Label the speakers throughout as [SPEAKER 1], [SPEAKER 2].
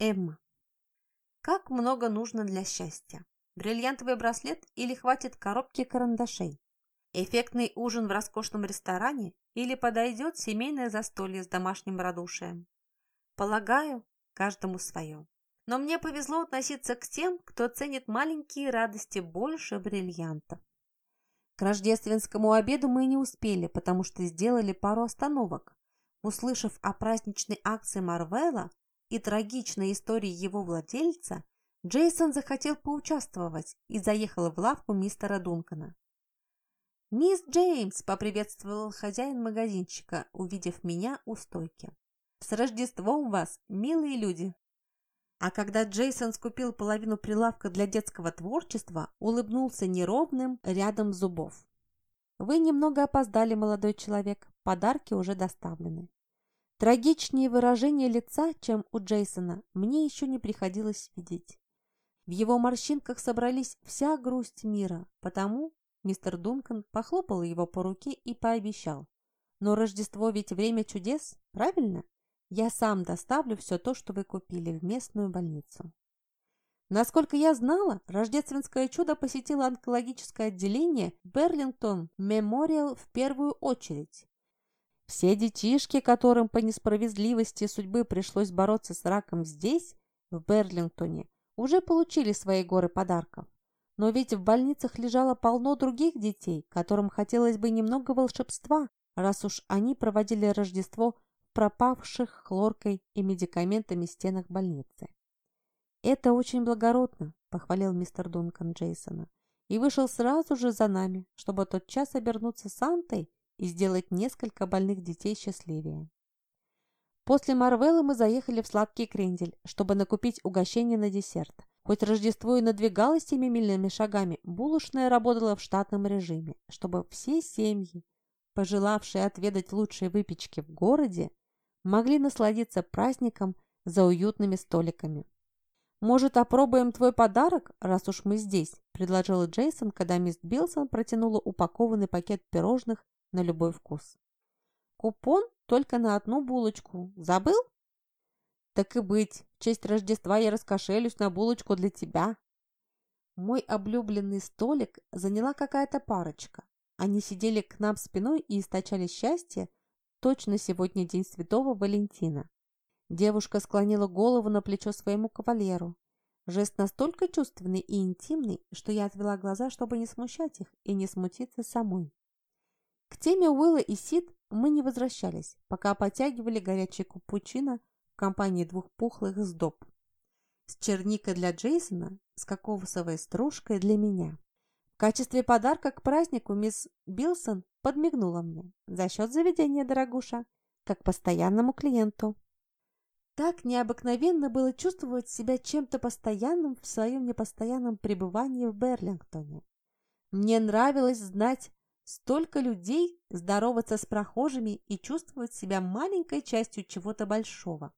[SPEAKER 1] Эмма. Как много нужно для счастья? Бриллиантовый браслет или хватит коробки карандашей? Эффектный ужин в роскошном ресторане или подойдет семейное застолье с домашним радушием? Полагаю, каждому свое. Но мне повезло относиться к тем, кто ценит маленькие радости больше бриллиантов. К рождественскому обеду мы не успели, потому что сделали пару остановок. Услышав о праздничной акции Марвела и трагичной истории его владельца, Джейсон захотел поучаствовать и заехал в лавку мистера Дункана. «Мисс Джеймс!» – поприветствовал хозяин магазинчика, увидев меня у стойки. «С Рождеством вас, милые люди!» А когда Джейсон скупил половину прилавка для детского творчества, улыбнулся неровным рядом зубов. «Вы немного опоздали, молодой человек, подарки уже доставлены». Трагичнее выражение лица, чем у Джейсона, мне еще не приходилось видеть. В его морщинках собрались вся грусть мира, потому мистер Дункан похлопал его по руке и пообещал. «Но Рождество ведь время чудес, правильно? Я сам доставлю все то, что вы купили в местную больницу». Насколько я знала, рождественское чудо посетило онкологическое отделение Берлингтон Мемориал в первую очередь. Все детишки, которым по несправедливости судьбы пришлось бороться с раком здесь, в Берлингтоне, уже получили свои горы подарков. Но ведь в больницах лежало полно других детей, которым хотелось бы немного волшебства, раз уж они проводили Рождество пропавших хлоркой и медикаментами стенах больницы. «Это очень благородно», – похвалил мистер Дункан Джейсона, и вышел сразу же за нами, чтобы тот час обернуться Сантой и сделать несколько больных детей счастливее. После Марвелла мы заехали в сладкий крендель, чтобы накупить угощение на десерт. Хоть Рождество и надвигалось семимильными шагами, булочная работала в штатном режиме, чтобы все семьи, пожелавшие отведать лучшие выпечки в городе, могли насладиться праздником за уютными столиками. «Может, опробуем твой подарок, раз уж мы здесь?» – предложил Джейсон, когда мисс Билсон протянула упакованный пакет пирожных на любой вкус. «Купон только на одну булочку. Забыл?» «Так и быть, в честь Рождества я раскошелюсь на булочку для тебя». Мой облюбленный столик заняла какая-то парочка. Они сидели к нам спиной и источали счастье, Точно сегодня день Святого Валентина. Девушка склонила голову на плечо своему кавалеру. Жест настолько чувственный и интимный, что я отвела глаза, чтобы не смущать их и не смутиться самой. К теме Уилла и Сид мы не возвращались, пока потягивали горячий капучино в компании двух пухлых сдоб. С черникой для Джейсона, с кокосовой стружкой для меня. В качестве подарка к празднику мисс Билсон подмигнула мне. За счет заведения, дорогуша, как постоянному клиенту. Так необыкновенно было чувствовать себя чем-то постоянным в своем непостоянном пребывании в Берлингтоне. Мне нравилось знать столько людей, здороваться с прохожими и чувствовать себя маленькой частью чего-то большого.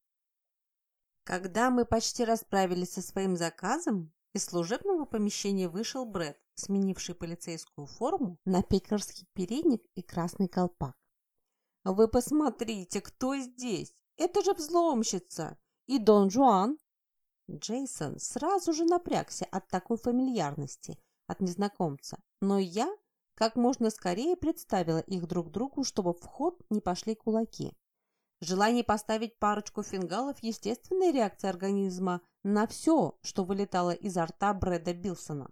[SPEAKER 1] Когда мы почти расправились со своим заказом, из служебного помещения вышел Брэд, сменивший полицейскую форму на пекарский передник и красный колпак. «Вы посмотрите, кто здесь! Это же взломщица! И Дон Жуан!» Джейсон сразу же напрягся от такой фамильярности от незнакомца, но я как можно скорее представила их друг другу, чтобы в ход не пошли кулаки. Желание поставить парочку фингалов – естественная реакция организма на все, что вылетало изо рта Брэда Билсона.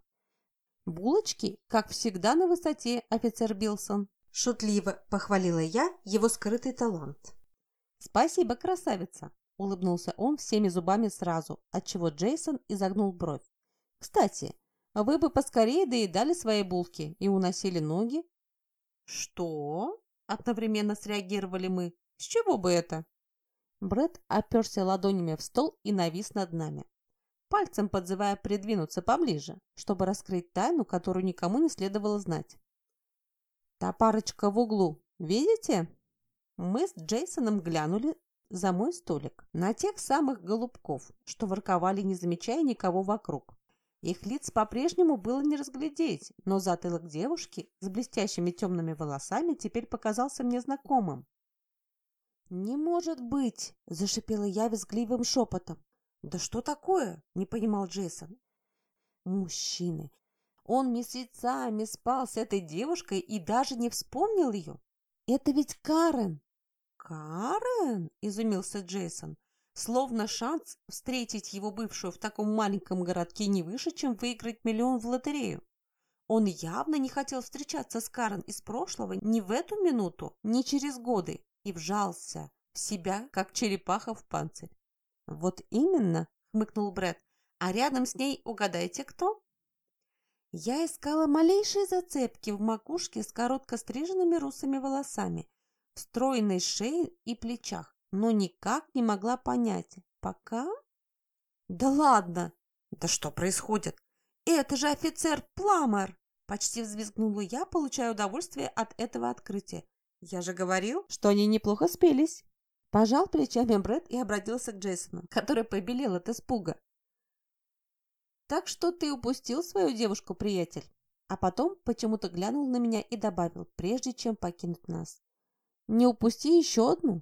[SPEAKER 1] «Булочки, как всегда, на высоте, офицер Билсон», – шутливо похвалила я его скрытый талант. «Спасибо, красавица», – улыбнулся он всеми зубами сразу, отчего Джейсон изогнул бровь. «Кстати, вы бы поскорее доедали свои булки и уносили ноги». «Что?» – одновременно среагировали мы. С чего бы это? Бред оперся ладонями в стол и навис над нами, пальцем подзывая придвинуться поближе, чтобы раскрыть тайну, которую никому не следовало знать. Та парочка в углу, видите? Мы с Джейсоном глянули за мой столик на тех самых голубков, что ворковали, не замечая никого вокруг. Их лиц по-прежнему было не разглядеть, но затылок девушки с блестящими темными волосами теперь показался мне знакомым. «Не может быть!» – зашипела я визгливым шепотом. «Да что такое?» – не понимал Джейсон. «Мужчины. Он месяцами спал с этой девушкой и даже не вспомнил ее. Это ведь Карен!» «Карен?» – изумился Джейсон. Словно шанс встретить его бывшую в таком маленьком городке не выше, чем выиграть миллион в лотерею. Он явно не хотел встречаться с Карен из прошлого ни в эту минуту, ни через годы, и вжался в себя, как черепаха в панцирь. «Вот именно», — хмыкнул Брэд, — «а рядом с ней угадайте кто?» Я искала малейшие зацепки в макушке с коротко стриженными русыми волосами, в стройной шее и плечах, но никак не могла понять, пока... «Да ладно! Да что происходит? Это же офицер Пламер!» Почти взвизгнула я, получая удовольствие от этого открытия. «Я же говорил, что они неплохо спелись!» Пожал плечами Брэд и обратился к Джейсону, который побелел от испуга. «Так что ты упустил свою девушку, приятель?» А потом почему-то глянул на меня и добавил, прежде чем покинуть нас. «Не упусти еще одну!»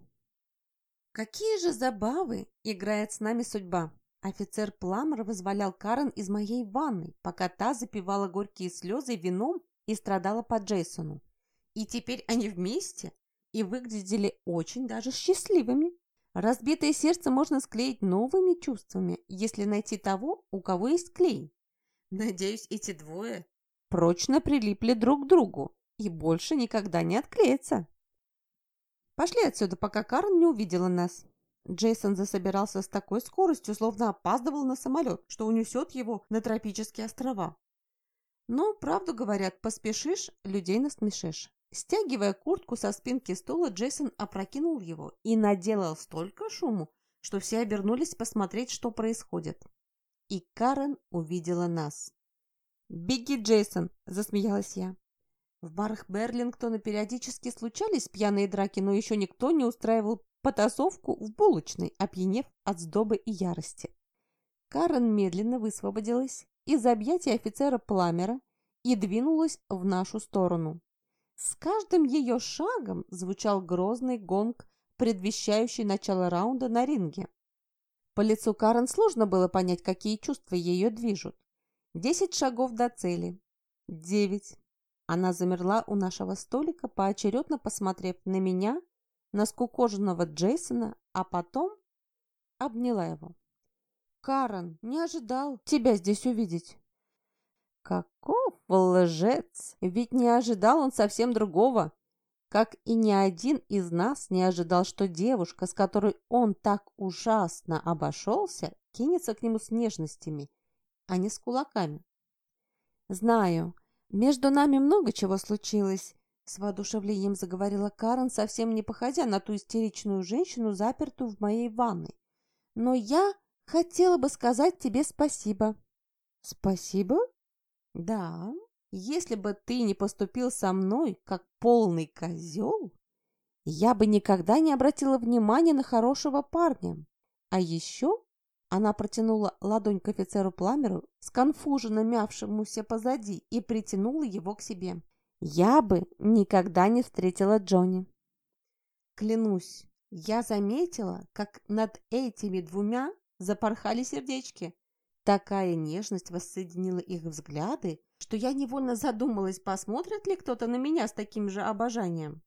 [SPEAKER 1] Какие же забавы играет с нами судьба! Офицер Пламер вызволял Карен из моей ванной, пока та запивала горькие слезы вином и страдала по Джейсону. И теперь они вместе и выглядели очень даже счастливыми. Разбитое сердце можно склеить новыми чувствами, если найти того, у кого есть клей. Надеюсь, эти двое прочно прилипли друг к другу и больше никогда не отклеятся. Пошли отсюда, пока Карн не увидела нас. Джейсон засобирался с такой скоростью, словно опаздывал на самолет, что унесет его на тропические острова. Но, правду говорят, поспешишь, людей насмешишь. Стягивая куртку со спинки стула, Джейсон опрокинул его и наделал столько шуму, что все обернулись посмотреть, что происходит. И Карен увидела нас. «Беги, Джейсон!» – засмеялась я. В барах Берлингтона периодически случались пьяные драки, но еще никто не устраивал потасовку в булочной, опьянев от сдобы и ярости. Карен медленно высвободилась из объятий офицера Пламера и двинулась в нашу сторону. С каждым ее шагом звучал грозный гонг, предвещающий начало раунда на ринге. По лицу Карен сложно было понять, какие чувства ее движут. Десять шагов до цели. Девять. Она замерла у нашего столика, поочередно посмотрев на меня, на скукоженного Джейсона, а потом обняла его. «Карен, не ожидал тебя здесь увидеть». Каков лжец! Ведь не ожидал он совсем другого. Как и ни один из нас не ожидал, что девушка, с которой он так ужасно обошелся, кинется к нему с нежностями, а не с кулаками. «Знаю, между нами много чего случилось», — с воодушевлением заговорила Карен, совсем не походя на ту истеричную женщину, запертую в моей ванной. «Но я хотела бы сказать тебе спасибо». «Спасибо?» Да, если бы ты не поступил со мной, как полный козел, я бы никогда не обратила внимания на хорошего парня. А еще она протянула ладонь к офицеру Пламеру, сконфуженно мявшемуся позади, и притянула его к себе. Я бы никогда не встретила Джонни. Клянусь, я заметила, как над этими двумя запорхали сердечки. Такая нежность воссоединила их взгляды, что я невольно задумалась, посмотрит ли кто-то на меня с таким же обожанием.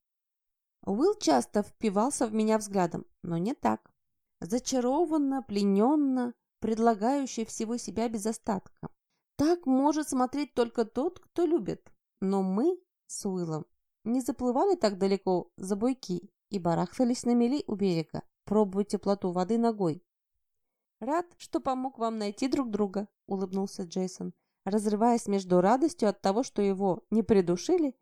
[SPEAKER 1] Уилл часто впивался в меня взглядом, но не так. Зачарованно, плененно, предлагающий всего себя без остатка. Так может смотреть только тот, кто любит. Но мы с Уиллом не заплывали так далеко за буйки и барахтались на мели у берега, пробуя теплоту воды ногой. «Рад, что помог вам найти друг друга», — улыбнулся Джейсон, разрываясь между радостью от того, что его не придушили,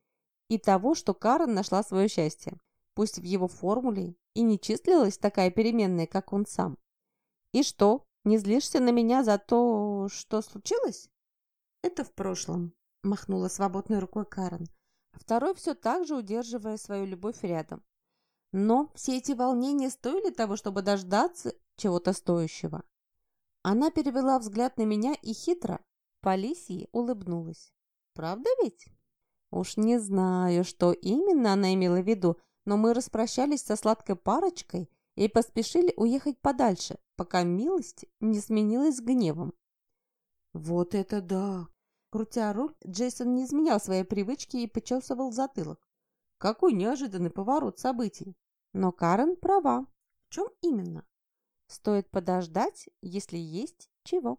[SPEAKER 1] и того, что Карен нашла свое счастье. Пусть в его формуле и не числилась такая переменная, как он сам. «И что, не злишься на меня за то, что случилось?» «Это в прошлом», — махнула свободной рукой Карен, второй все так же удерживая свою любовь рядом. Но все эти волнения стоили того, чтобы дождаться чего-то стоящего. Она перевела взгляд на меня и хитро, по лисьи, улыбнулась. «Правда ведь?» Уж не знаю, что именно она имела в виду, но мы распрощались со сладкой парочкой и поспешили уехать подальше,
[SPEAKER 2] пока милость не сменилась гневом.
[SPEAKER 1] Вот это да!
[SPEAKER 2] Крутя руль, Джейсон не изменял своей привычки и почесывал затылок. Какой неожиданный поворот событий. Но Карен права.
[SPEAKER 1] В чем именно?
[SPEAKER 2] Стоит подождать, если есть чего.